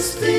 Still.